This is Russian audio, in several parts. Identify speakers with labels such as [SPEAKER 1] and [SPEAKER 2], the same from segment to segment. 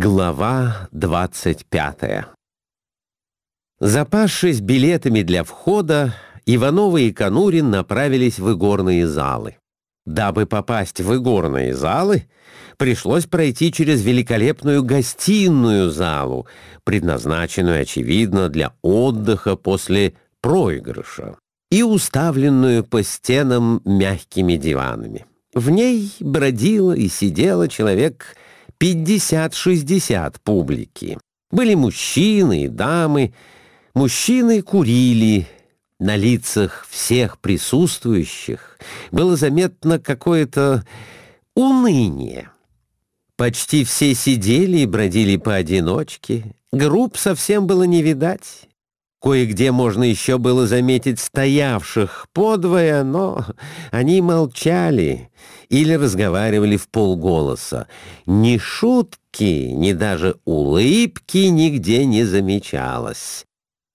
[SPEAKER 1] Глава 25 Запасшись билетами для входа, Иванова и Конурин направились в игорные залы. Дабы попасть в игорные залы, пришлось пройти через великолепную гостиную залу, предназначенную, очевидно, для отдыха после проигрыша, и уставленную по стенам мягкими диванами. В ней бродило и сидело человек 50-60 публики. Были мужчины и дамы. Мужчины курили. На лицах всех присутствующих было заметно какое-то уныние. Почти все сидели и бродили поодиночке. Групп совсем было не видать. Кое-где можно еще было заметить стоявших подвое, но они молчали или разговаривали в полголоса. Ни шутки, ни даже улыбки нигде не замечалось.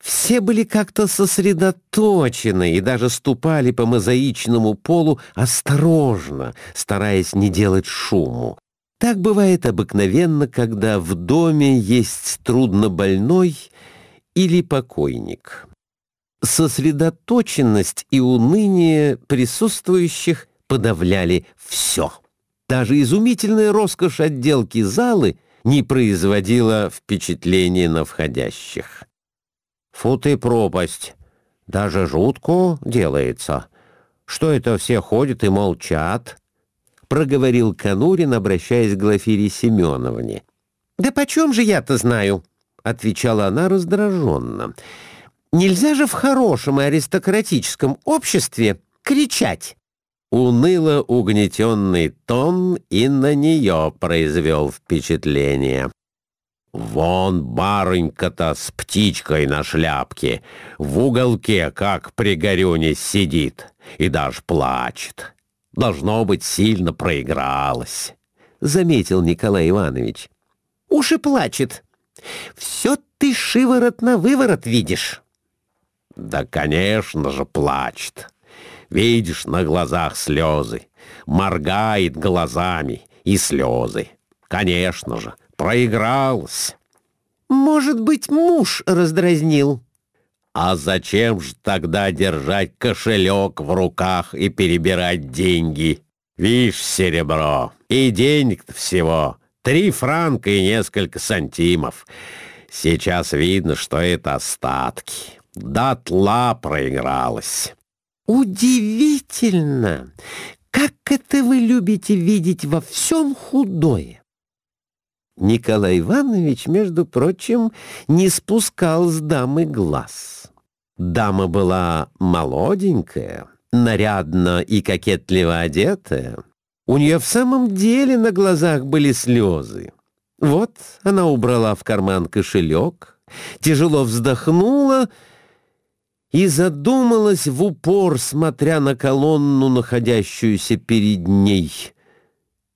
[SPEAKER 1] Все были как-то сосредоточены и даже ступали по мозаичному полу осторожно, стараясь не делать шуму. Так бывает обыкновенно, когда в доме есть труднобольной или покойник. Сосредоточенность и уныние присутствующих подавляли все. Даже изумительная роскошь отделки залы не производила впечатления на входящих. «Фу ты пропасть! Даже жутко делается. Что это все ходят и молчат?» — проговорил Конурин, обращаясь к Глафире Семеновне. «Да почем же я-то знаю?» — отвечала она раздраженно. «Нельзя же в хорошем и аристократическом обществе кричать!» Уныло угнетенный тон и на нее произвел впечатление. «Вон барынька-то с птичкой на шляпке, в уголке, как при горюне, сидит и даже плачет. Должно быть, сильно проигралась», — заметил Николай Иванович.
[SPEAKER 2] «Уж и плачет», все ты шиворот на выворот видишь.
[SPEAKER 1] Да, конечно же, плачет. Видишь, на глазах слезы. Моргает глазами и слезы. Конечно же, проигралась.
[SPEAKER 2] Может быть, муж раздразнил.
[SPEAKER 1] А зачем же тогда держать кошелек в руках и перебирать деньги? Вишь, серебро, и денег всего Три франка и несколько сантимов. Сейчас видно, что это остатки. Дотла проигралась.
[SPEAKER 2] Удивительно! Как это вы любите видеть во всем худое? Николай Иванович, между прочим, не спускал с дамы глаз. Дама была молоденькая, нарядно и кокетливо одетая, у нее в самом деле на глазах были слезы. Вот она убрала в карман кошелек, тяжело вздохнула и задумалась в упор, смотря на колонну, находящуюся перед ней.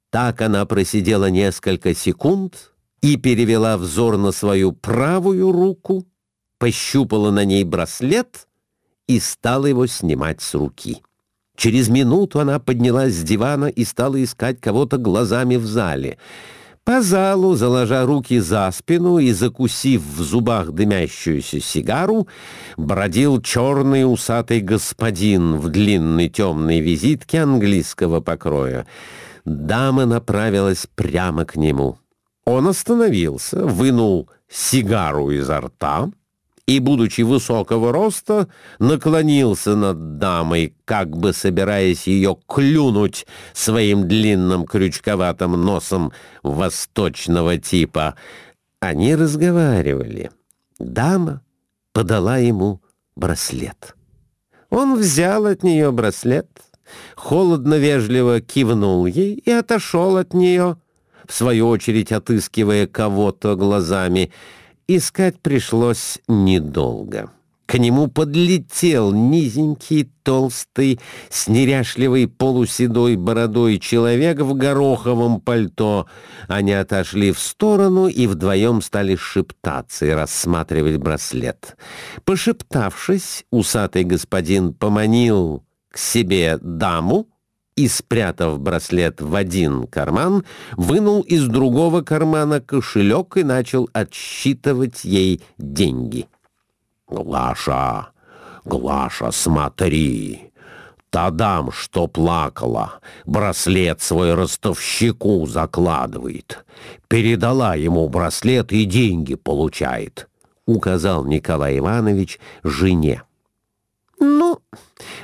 [SPEAKER 2] Так она просидела несколько секунд и перевела взор на свою правую руку, пощупала на ней браслет и стала его снимать с руки. Через минуту она поднялась с дивана и стала искать кого-то глазами в зале. По залу, заложа руки за спину и закусив в зубах дымящуюся сигару, бродил черный усатый господин в длинной темной визитке английского покроя. Дама направилась прямо к нему. Он остановился, вынул сигару изо рта — и, будучи высокого роста, наклонился над дамой, как бы собираясь ее клюнуть своим длинным крючковатым носом восточного типа. Они разговаривали. Дама подала ему браслет. Он взял от нее браслет, холодно-вежливо кивнул ей и отошел от нее, в свою очередь отыскивая кого-то глазами — Искать пришлось недолго. К нему подлетел низенький, толстый, с неряшливой полуседой бородой человек в гороховом пальто. Они отошли в сторону и вдвоем стали шептаться и рассматривать браслет. Пошептавшись, усатый господин поманил к себе даму,
[SPEAKER 1] и, спрятав браслет в один карман, вынул из другого кармана кошелек и начал отсчитывать ей деньги. «Глаша, Глаша, смотри!» Та дам, что плакала, браслет свой ростовщику закладывает. Передала ему браслет и деньги получает, — указал Николай Иванович жене.
[SPEAKER 2] — Ну,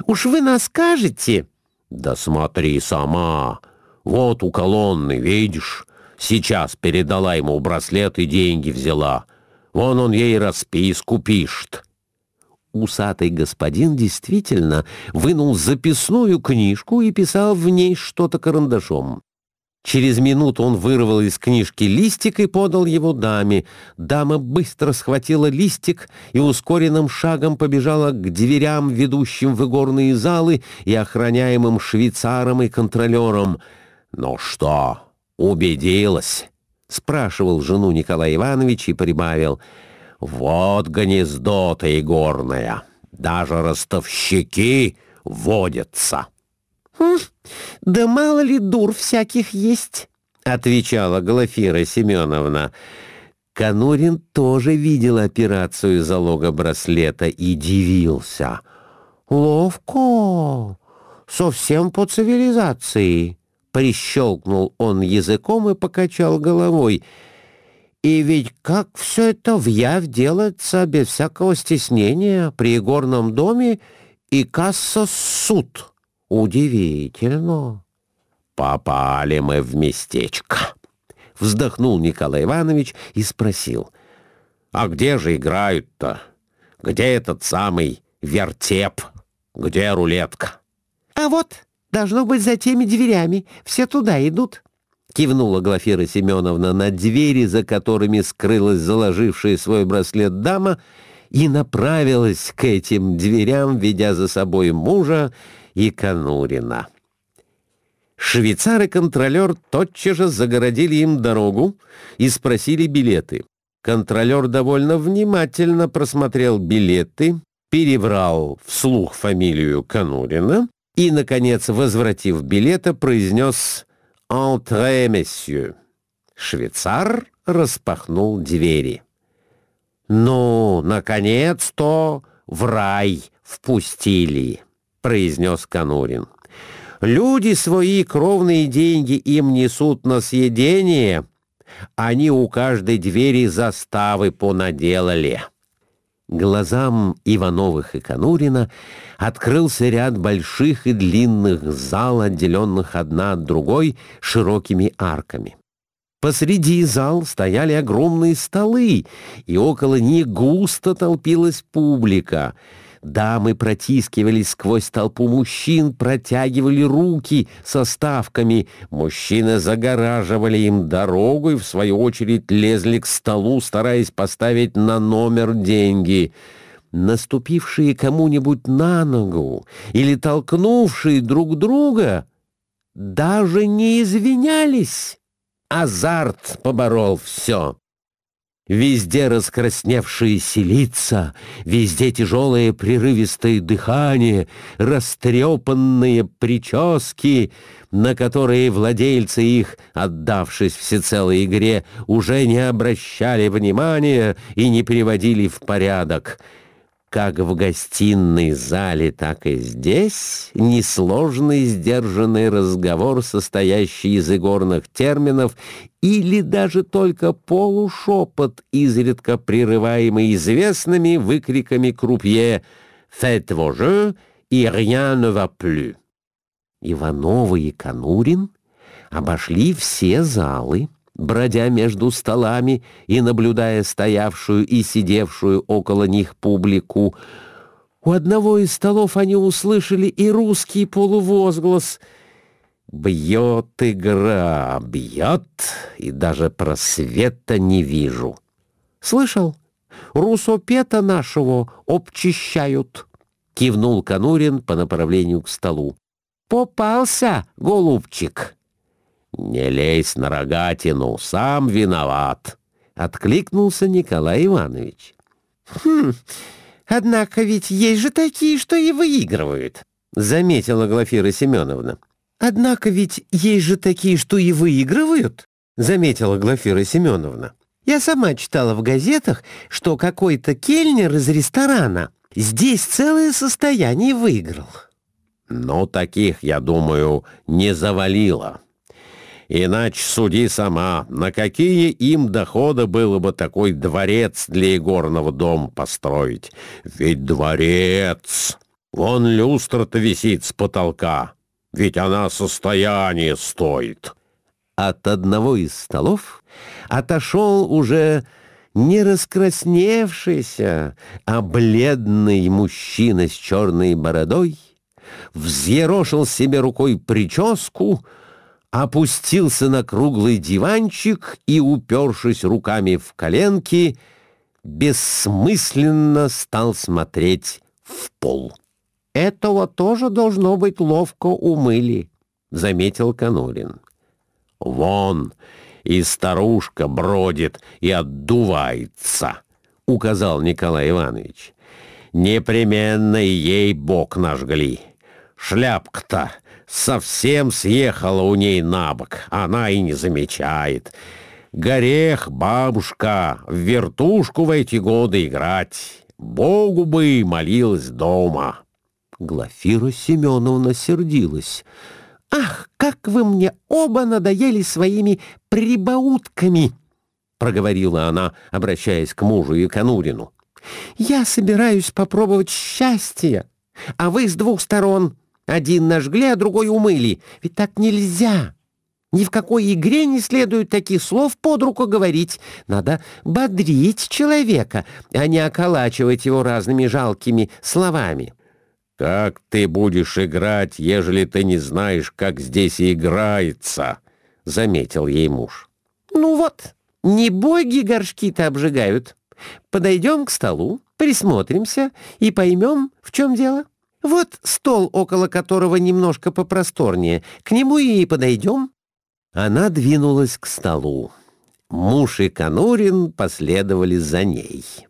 [SPEAKER 2] уж вы нас скажете,
[SPEAKER 1] да смотри сама. Вот у колонны, видишь? Сейчас передала ему браслет и деньги взяла. Вон он ей расписку пишет.
[SPEAKER 2] Усатый господин действительно вынул записную книжку и писал в ней что-то карандашом. Через минуту он вырвал из книжки листик и подал его даме. Дама быстро схватила листик и ускоренным шагом побежала к дверям, ведущим в игорные залы и охраняемым швейцаром и контролером.
[SPEAKER 1] «Ну что, убедилась?» — спрашивал жену Николай Иванович и прибавил. «Вот гнездо-то игорное, даже ростовщики водятся».
[SPEAKER 2] «Хм, да мало ли дур всяких есть», — отвечала Глафира Семеновна.
[SPEAKER 1] Конурин тоже видел операцию залога браслета и дивился.
[SPEAKER 2] «Ловко! Совсем по цивилизации!» Прищелкнул он языком и покачал головой. «И ведь как все это в явь делается без всякого стеснения при игорном доме и касса-суд!» Удивительно.
[SPEAKER 1] Попали мы в местечко. Вздохнул Николай Иванович и спросил. А где же играют-то? Где этот самый вертеп? Где рулетка?
[SPEAKER 2] А вот, должно быть за теми дверями. Все туда идут.
[SPEAKER 1] Кивнула Глафира Семеновна на двери, за которыми скрылась заложившая свой браслет дама, и направилась к этим дверям, ведя за собой мужа и Конурина. Швейцар и контролер тотчас же загородили им дорогу и спросили билеты. Контролер довольно внимательно просмотрел билеты, перебрал вслух фамилию Конурина и, наконец, возвратив билеты, произнес «Entре, месье». Швейцар распахнул двери. «Ну, наконец-то в рай впустили» произнес Конурин. «Люди свои кровные деньги им несут на съедение, они у каждой двери заставы понаделали». Глазам Ивановых и Конурина открылся ряд больших и длинных зал, отделенных одна от другой широкими арками. Посреди зал стояли огромные столы, и около них густо толпилась публика — Дамы протискивались сквозь толпу мужчин, протягивали руки со ставками. Мужчины загораживали им дорогу и, в свою очередь, лезли к столу, стараясь поставить на номер деньги. Наступившие кому-нибудь на ногу или толкнувшие друг друга даже не извинялись. Азарт поборол все. Везде раскрасневшиеся лица, везде тяжелое прерывистое дыхание, растрепанные прически, на которые владельцы их, отдавшись всецелой игре, уже не обращали внимания и не приводили в порядок — как в гостиной зале, так и здесь несложный сдержанный разговор, состоящий из игорных терминов, или даже только полушепот, изредка прерываемый известными выкриками крупье «Faites vos jeux» и «Rien ne va plus». Иванова и Конурин обошли все залы, бродя между столами и наблюдая стоявшую и сидевшую около них публику. У одного из столов они услышали и русский полувозглас «Бьет игра, бьет, и даже просвета не вижу». «Слышал? Русопета нашего обчищают», — кивнул Конурин по направлению к столу. «Попался, голубчик!» «Не лезь на рогатину, сам виноват», — откликнулся Николай Иванович.
[SPEAKER 2] «Хм, однако ведь есть же такие, что и выигрывают», — заметила Глафира Семеновна. «Однако ведь есть же такие, что и выигрывают», — заметила Глафира Семеновна. «Я сама читала в газетах, что какой-то кельнер из ресторана здесь целое состояние выиграл».
[SPEAKER 1] «Ну, таких, я думаю, не завалило. Иначе суди сама, на какие им доходы было бы такой дворец для игорного дома построить? Ведь дворец! Вон люстра-то висит с потолка» ведь она состояние стоит.
[SPEAKER 2] От одного из столов отошел уже не раскрасневшийся, а бледный мужчина с черной бородой, взъерошил себе рукой прическу, опустился на круглый диванчик и, упершись руками в коленки, бессмысленно стал смотреть в пол. «Этого тоже должно быть ловко умыли», — заметил Конурин.
[SPEAKER 1] «Вон и старушка бродит и отдувается», — указал Николай Иванович. «Непременно ей бок нажгли. Шляпка-то совсем съехала у ней на бок, она и не замечает. Горех, бабушка, в вертушку в эти годы играть. Богу бы молилась дома».
[SPEAKER 2] Глафира Семеновна сердилась. «Ах, как вы мне оба надоели своими прибаутками!» — проговорила она, обращаясь к мужу и Конурину. «Я собираюсь попробовать счастье, а вы с двух сторон. Один нажгли, а другой умыли. Ведь так нельзя!» Ни в какой игре не следует таких слов под руку говорить. Надо бодрить человека, а не околачивать его разными жалкими словами.
[SPEAKER 1] «Как ты будешь играть, ежели ты не знаешь, как здесь играется?» — заметил ей муж.
[SPEAKER 2] «Ну вот, не боги горшки-то обжигают. Подойдем к столу, присмотримся и поймем, в чем дело. Вот стол, около которого немножко попросторнее, к нему и подойдем».
[SPEAKER 1] Она двинулась к столу. Муж и Конурин последовали за ней.